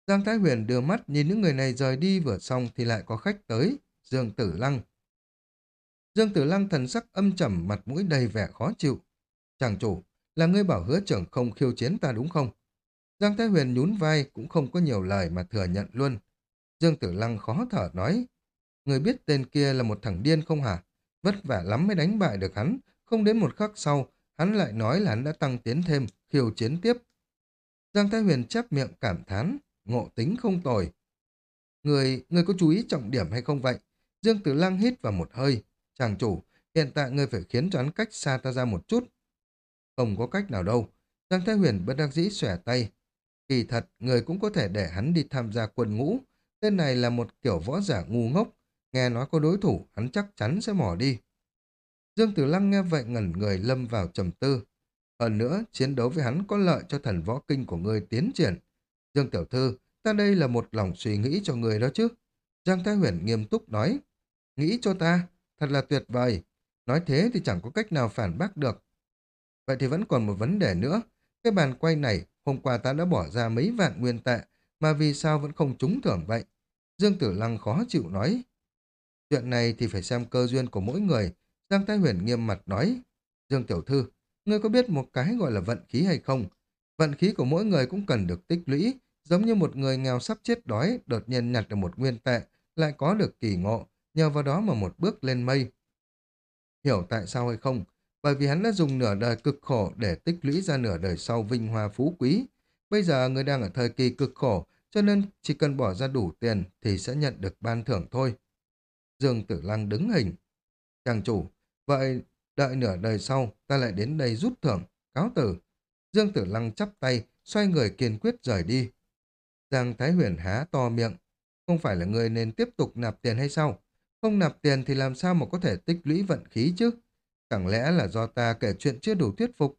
Giang Thái Huyền đưa mắt nhìn những người này rời đi vừa xong thì lại có khách tới, Dương Tử Lăng. Dương Tử Lăng thần sắc âm trầm mặt mũi đầy vẻ khó chịu. Chàng chủ, là ngươi bảo hứa trưởng không khiêu chiến ta đúng không? Giang Thái Huyền nhún vai cũng không có nhiều lời mà thừa nhận luôn. Dương Tử Lăng khó thở nói, người biết tên kia là một thằng điên không hả? Vất vả lắm mới đánh bại được hắn, không đến một khắc sau, hắn lại nói là hắn đã tăng tiến thêm, khiêu chiến tiếp. Giang Thái Huyền chép miệng cảm thán, ngộ tính không tồi. Người, người có chú ý trọng điểm hay không vậy? Dương Tử Lăng hít vào một hơi. Chàng chủ, hiện tại người phải khiến cho hắn cách xa ta ra một chút. Không có cách nào đâu. Giang Thái Huyền bất đắc dĩ xòe tay. Kỳ thật, người cũng có thể để hắn đi tham gia quân ngũ. Tên này là một kiểu võ giả ngu ngốc. Nghe nói có đối thủ, hắn chắc chắn sẽ mò đi. Dương Tử Lăng nghe vậy ngẩn người lâm vào trầm tư. Hơn nữa, chiến đấu với hắn có lợi cho thần võ kinh của ngươi tiến triển. Dương Tiểu Thư, ta đây là một lòng suy nghĩ cho người đó chứ. Giang Thái Huyền nghiêm túc nói. Nghĩ cho ta, thật là tuyệt vời. Nói thế thì chẳng có cách nào phản bác được. Vậy thì vẫn còn một vấn đề nữa. Cái bàn quay này, hôm qua ta đã bỏ ra mấy vạn nguyên tệ, mà vì sao vẫn không trúng thưởng vậy? Dương Tử Lăng khó chịu nói. Chuyện này thì phải xem cơ duyên của mỗi người. Giang Thái Huyền nghiêm mặt nói. Dương Tiểu Thư, ngươi có biết một cái gọi là vận khí hay không? Vận khí của mỗi người cũng cần được tích lũy, giống như một người nghèo sắp chết đói, đột nhiên nhặt được một nguyên tệ, lại có được kỳ ngộ, nhờ vào đó mà một bước lên mây. Hiểu tại sao hay không? Bởi vì hắn đã dùng nửa đời cực khổ để tích lũy ra nửa đời sau vinh hoa phú quý. Bây giờ người đang ở thời kỳ cực khổ, cho nên chỉ cần bỏ ra đủ tiền thì sẽ nhận được ban thưởng thôi. Dương Tử Lăng đứng hình. Chàng chủ, vậy đợi nửa đời sau ta lại đến đây rút thưởng, cáo tử. Dương Tử Lăng chắp tay, xoay người kiên quyết rời đi. Giang Thái Huyền há to miệng. Không phải là người nên tiếp tục nạp tiền hay sao? Không nạp tiền thì làm sao mà có thể tích lũy vận khí chứ? Chẳng lẽ là do ta kể chuyện chưa đủ thuyết phục?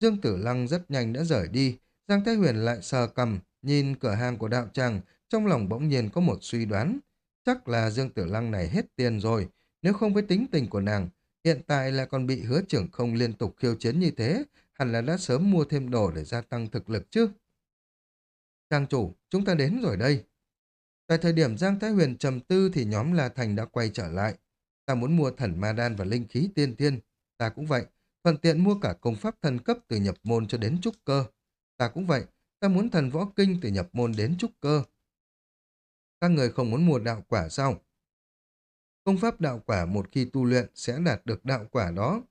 Dương Tử Lăng rất nhanh đã rời đi. Giang Thái Huyền lại sờ cầm, nhìn cửa hàng của đạo tràng, trong lòng bỗng nhiên có một suy đoán. Chắc là Dương Tử Lăng này hết tiền rồi. Nếu không với tính tình của nàng, hiện tại lại còn bị hứa trưởng không liên tục khiêu chiến như thế, hẳn là đã sớm mua thêm đồ để gia tăng thực lực chứ. Trang chủ, chúng ta đến rồi đây. Tại thời điểm Giang Thái Huyền trầm tư thì nhóm La Thành đã quay trở lại. Ta muốn mua thần ma đan và linh khí tiên thiên Ta cũng vậy. Thuận tiện mua cả công pháp thần cấp từ nhập môn cho đến trúc cơ. Ta cũng vậy. Ta muốn thần võ kinh từ nhập môn đến trúc cơ. Các người không muốn mua đạo quả sao? Công pháp đạo quả một khi tu luyện sẽ đạt được đạo quả đó.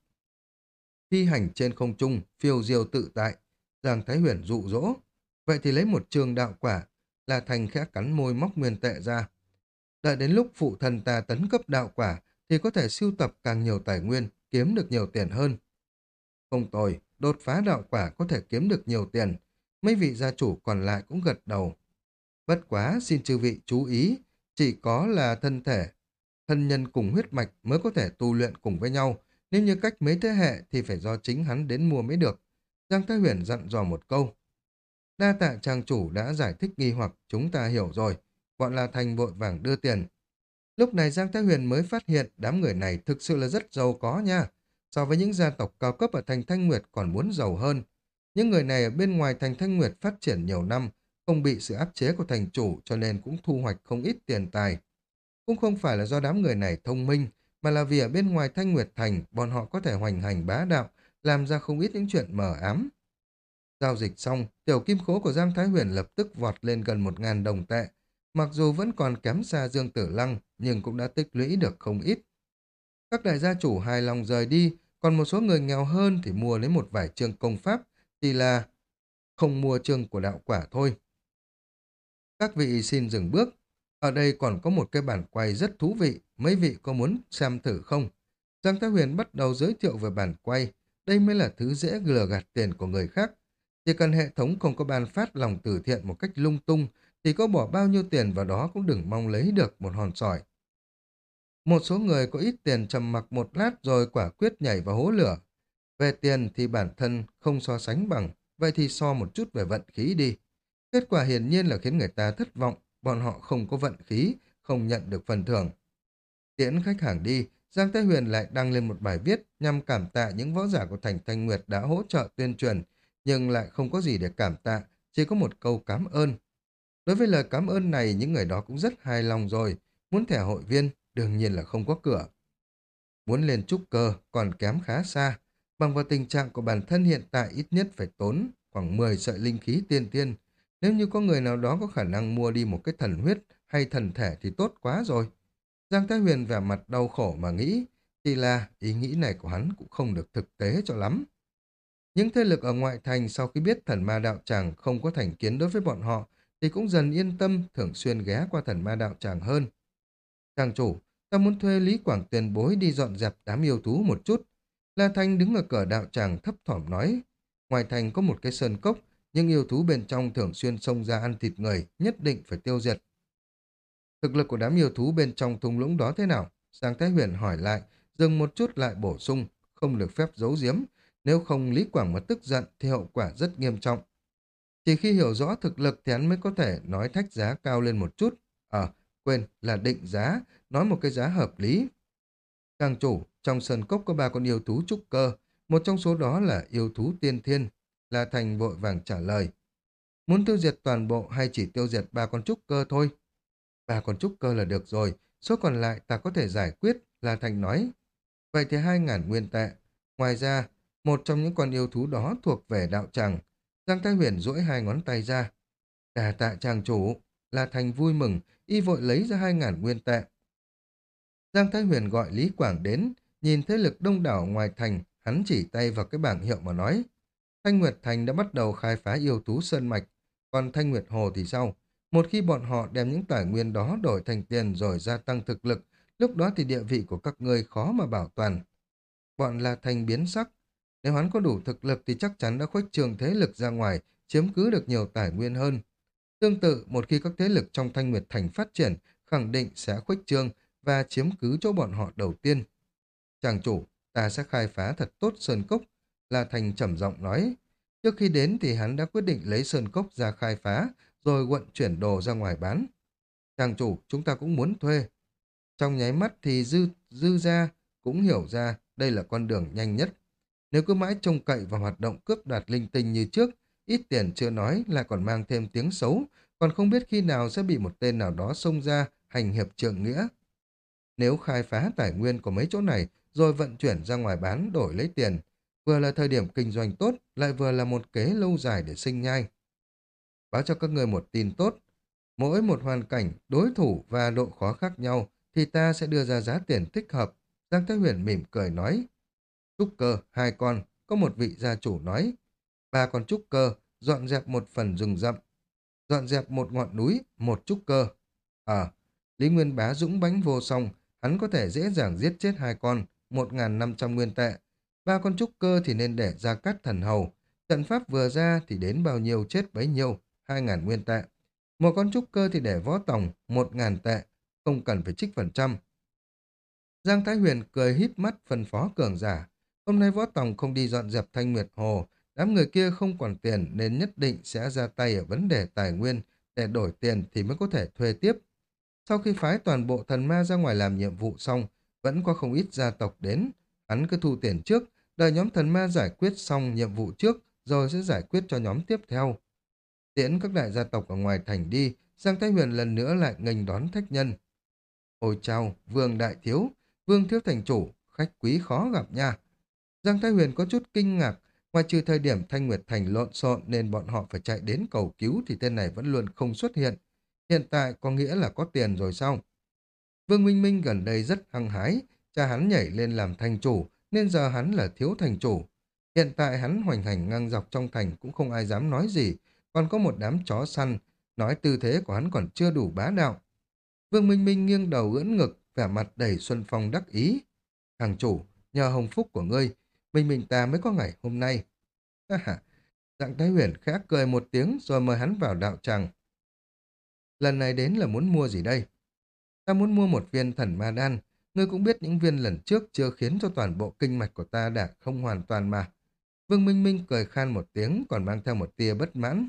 Phi hành trên không trung, phiêu diêu tự tại. Giang Thái Huyền dụ dỗ. Vậy thì lấy một trường đạo quả, là thành khẽ cắn môi móc nguyên tệ ra. Đợi đến lúc phụ thần ta tấn cấp đạo quả, thì có thể sưu tập càng nhiều tài nguyên, kiếm được nhiều tiền hơn. Không tồi, đột phá đạo quả có thể kiếm được nhiều tiền. Mấy vị gia chủ còn lại cũng gật đầu. Bất quá, xin chư vị chú ý, chỉ có là thân thể, thân nhân cùng huyết mạch mới có thể tu luyện cùng với nhau. Nếu như cách mấy thế hệ thì phải do chính hắn đến mua mới được. Giang Thái Huyền dặn dò một câu. Đa tạ trang chủ đã giải thích nghi hoặc chúng ta hiểu rồi. Bọn là thành vội vàng đưa tiền. Lúc này Giang Thái Huyền mới phát hiện đám người này thực sự là rất giàu có nha. So với những gia tộc cao cấp ở thành Thanh Nguyệt còn muốn giàu hơn. Những người này ở bên ngoài thành Thanh Nguyệt phát triển nhiều năm, không bị sự áp chế của thành chủ cho nên cũng thu hoạch không ít tiền tài. Cũng không phải là do đám người này thông minh, mà là vì ở bên ngoài Thanh Nguyệt Thành bọn họ có thể hoành hành bá đạo, làm ra không ít những chuyện mờ ám. Giao dịch xong, tiểu kim khố của Giang Thái Huyền lập tức vọt lên gần một ngàn đồng tệ. Mặc dù vẫn còn kém xa Dương Tử Lăng, nhưng cũng đã tích lũy được không ít. Các đại gia chủ hài lòng rời đi, còn một số người nghèo hơn thì mua lấy một vài chương công pháp, thì là không mua chương của đạo quả thôi. Các vị xin dừng bước. Ở đây còn có một cái bản quay rất thú vị, mấy vị có muốn xem thử không? Giang Thái Huyền bắt đầu giới thiệu về bản quay, đây mới là thứ dễ lừa gạt tiền của người khác. Chỉ cần hệ thống không có ban phát lòng từ thiện một cách lung tung, thì có bỏ bao nhiêu tiền vào đó cũng đừng mong lấy được một hòn sỏi. Một số người có ít tiền trầm mặc một lát rồi quả quyết nhảy vào hố lửa. Về tiền thì bản thân không so sánh bằng, vậy thì so một chút về vận khí đi. Kết quả hiển nhiên là khiến người ta thất vọng, bọn họ không có vận khí, không nhận được phần thưởng. Tiễn khách hàng đi, Giang Thái Huyền lại đăng lên một bài viết nhằm cảm tạ những võ giả của Thành Thanh Nguyệt đã hỗ trợ tuyên truyền, nhưng lại không có gì để cảm tạ, chỉ có một câu cảm ơn. Đối với lời cảm ơn này, những người đó cũng rất hài lòng rồi, muốn thẻ hội viên, đương nhiên là không có cửa. Muốn lên trúc cơ còn kém khá xa, bằng vào tình trạng của bản thân hiện tại ít nhất phải tốn khoảng 10 sợi linh khí tiên tiên. Nếu như có người nào đó có khả năng mua đi một cái thần huyết hay thần thể thì tốt quá rồi. Giang Thái Huyền vẻ mặt đau khổ mà nghĩ, thì là ý nghĩ này của hắn cũng không được thực tế cho lắm. Những thế lực ở ngoại thành sau khi biết thần ma đạo tràng không có thành kiến đối với bọn họ thì cũng dần yên tâm thường xuyên ghé qua thần ma đạo tràng hơn. Tràng chủ, ta muốn thuê Lý Quảng tiền bối đi dọn dẹp đám yêu thú một chút. La Thanh đứng ở cửa đạo tràng thấp thỏm nói. Ngoài thành có một cái sơn cốc, nhưng yêu thú bên trong thường xuyên xông ra ăn thịt người, nhất định phải tiêu diệt. Thực lực của đám yêu thú bên trong thung lũng đó thế nào? Giang Thái Huyền hỏi lại, dừng một chút lại bổ sung, không được phép giấu giếm, nếu không Lý Quảng mà tức giận thì hậu quả rất nghiêm trọng. Chỉ khi hiểu rõ thực lực thì hắn mới có thể nói thách giá cao lên một chút. Ờ, quên là định giá, nói một cái giá hợp lý. Càng chủ, trong sân cốc có ba con yêu thú trúc cơ, một trong số đó là yêu thú tiên thiên. La Thành vội vàng trả lời. Muốn tiêu diệt toàn bộ hay chỉ tiêu diệt ba con trúc cơ thôi? Ba con trúc cơ là được rồi, số còn lại ta có thể giải quyết, La Thành nói. Vậy thì hai ngàn nguyên tệ. Ngoài ra, một trong những con yêu thú đó thuộc về đạo tràng. Giang Thái Huyền duỗi hai ngón tay ra. Đà tạ tràng chủ, La Thành vui mừng, y vội lấy ra hai ngàn nguyên tệ. Giang Thái Huyền gọi Lý Quảng đến, nhìn thế lực đông đảo ngoài thành, hắn chỉ tay vào cái bảng hiệu mà nói. Thanh Nguyệt Thành đã bắt đầu khai phá yêu thú sơn mạch, còn Thanh Nguyệt Hồ thì sau. Một khi bọn họ đem những tài nguyên đó đổi thành tiền rồi gia tăng thực lực, lúc đó thì địa vị của các ngươi khó mà bảo toàn. Bọn La Thành biến sắc, nếu hắn có đủ thực lực thì chắc chắn đã khuếch trường thế lực ra ngoài, chiếm cứ được nhiều tài nguyên hơn. Tương tự, một khi các thế lực trong Thanh Nguyệt Thành phát triển, khẳng định sẽ khuếch trương và chiếm cứ chỗ bọn họ đầu tiên. Chàng chủ, ta sẽ khai phá thật tốt Sơn Cốc, là Thành trầm giọng nói. Trước khi đến thì hắn đã quyết định lấy Sơn Cốc ra khai phá, rồi vận chuyển đồ ra ngoài bán. Chàng chủ, chúng ta cũng muốn thuê. Trong nháy mắt thì dư, dư ra cũng hiểu ra đây là con đường nhanh nhất Nếu cứ mãi trông cậy vào hoạt động cướp đoạt linh tinh như trước, ít tiền chưa nói là còn mang thêm tiếng xấu, còn không biết khi nào sẽ bị một tên nào đó xông ra hành hiệp trượng nghĩa. Nếu khai phá tài nguyên của mấy chỗ này rồi vận chuyển ra ngoài bán đổi lấy tiền, vừa là thời điểm kinh doanh tốt, lại vừa là một kế lâu dài để sinh nhai. Báo cho các người một tin tốt, mỗi một hoàn cảnh, đối thủ và độ khó khác nhau thì ta sẽ đưa ra giá tiền thích hợp. Giang Thái Huyền mỉm cười nói, trúc cơ, hai con, có một vị gia chủ nói, ba con trúc cơ, dọn dẹp một phần rừng rậm, dọn dẹp một ngọn núi, một trúc cơ. Ờ, Lý Nguyên Bá dũng bánh vô song, hắn có thể dễ dàng giết chết hai con, 1.500 nguyên tệ. Ba con trúc cơ thì nên để ra cắt thần hầu. Trận pháp vừa ra thì đến bao nhiêu chết bấy nhiêu, 2.000 nguyên tệ. Một con trúc cơ thì để võ tòng, 1.000 tệ, không cần phải trích phần trăm. Giang Thái Huyền cười híp mắt phân phó cường giả. Hôm nay võ tòng không đi dọn dẹp thanh nguyệt hồ, đám người kia không còn tiền nên nhất định sẽ ra tay ở vấn đề tài nguyên, để đổi tiền thì mới có thể thuê tiếp. Sau khi phái toàn bộ thần ma ra ngoài làm nhiệm vụ xong, vẫn có không ít gia tộc đến. Hắn cứ thu tiền trước, đợi nhóm thần ma giải quyết xong nhiệm vụ trước, rồi sẽ giải quyết cho nhóm tiếp theo. Tiễn các đại gia tộc ở ngoài thành đi, Giang Thái Huyền lần nữa lại nghênh đón thách nhân. Ôi chào, vương đại thiếu, vương thiếu thành chủ, khách quý khó gặp nha. Giang Thái Huyền có chút kinh ngạc, ngoài trừ thời điểm Thanh Nguyệt Thành lộn xộn nên bọn họ phải chạy đến cầu cứu thì tên này vẫn luôn không xuất hiện. Hiện tại có nghĩa là có tiền rồi sao? Vương Minh Minh gần đây rất hăng hái, cha hắn nhảy lên làm thành chủ, nên giờ hắn là thiếu thành chủ. Hiện tại hắn hoành hành ngang dọc trong thành cũng không ai dám nói gì, còn có một đám chó săn, nói tư thế của hắn còn chưa đủ bá đạo. Vương Minh Minh nghiêng đầu ưỡn ngực, vẻ mặt đầy xuân phong đắc ý. Thằng chủ, nhờ hồng phúc của ngươi, Minh Minh ta mới có ngày hôm nay. Ha ha, dạng thái huyền khẽ cười một tiếng rồi mời hắn vào đạo tràng. Lần này đến là muốn mua gì đây? Ta muốn mua một viên thần ma đan. Ngươi cũng biết những viên lần trước chưa khiến cho toàn bộ kinh mạch của ta đã không hoàn toàn mà. Vương Minh Minh cười khan một tiếng còn mang theo một tia bất mãn.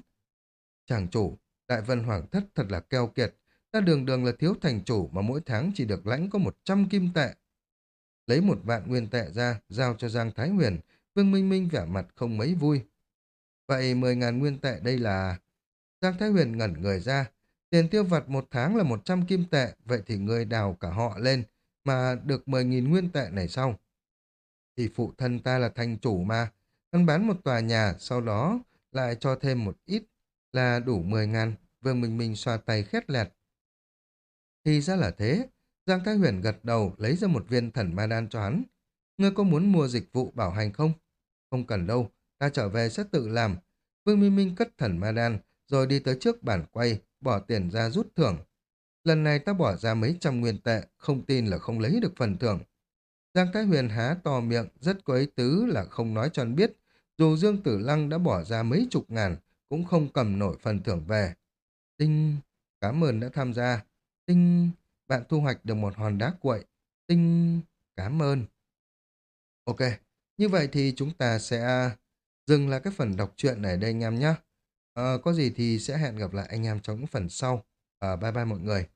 Chàng chủ, Đại Vân Hoàng Thất thật là keo kiệt. Ta đường đường là thiếu thành chủ mà mỗi tháng chỉ được lãnh có một trăm kim tệ. Lấy một vạn nguyên tệ ra, giao cho Giang Thái Huyền, Vương Minh Minh vẻ mặt không mấy vui. Vậy mười ngàn nguyên tệ đây là... Giang Thái Huyền ngẩn người ra, Tiền tiêu vặt một tháng là 100 kim tệ, vậy thì người đào cả họ lên, mà được 10.000 nguyên tệ này sau. Thì phụ thân ta là thành chủ mà, hắn bán một tòa nhà, sau đó lại cho thêm một ít, là đủ 10 ngàn. Vương Minh Minh xoa tay khét lẹt. Thì ra là thế, Giang Thái Huyền gật đầu lấy ra một viên thần ma đan cho hắn. Ngươi có muốn mua dịch vụ bảo hành không? Không cần đâu, ta trở về sẽ tự làm. Vương Minh Minh cất thần ma đan, rồi đi tới trước bản quay, bỏ tiền ra rút thưởng. Lần này ta bỏ ra mấy trăm nguyên tệ, không tin là không lấy được phần thưởng. Giang Thái Huyền há to miệng, rất có ý tứ là không nói cho anh biết, dù Dương Tử Lăng đã bỏ ra mấy chục ngàn, cũng không cầm nổi phần thưởng về. Tinh, cảm ơn đã tham gia. Tinh, bạn thu hoạch được một hòn đá quậy. Tinh, cảm ơn. Ok, như vậy thì chúng ta sẽ dừng lại cái phần đọc truyện này đây anh em nhé. À, có gì thì sẽ hẹn gặp lại anh em trong những phần sau. À, bye bye mọi người.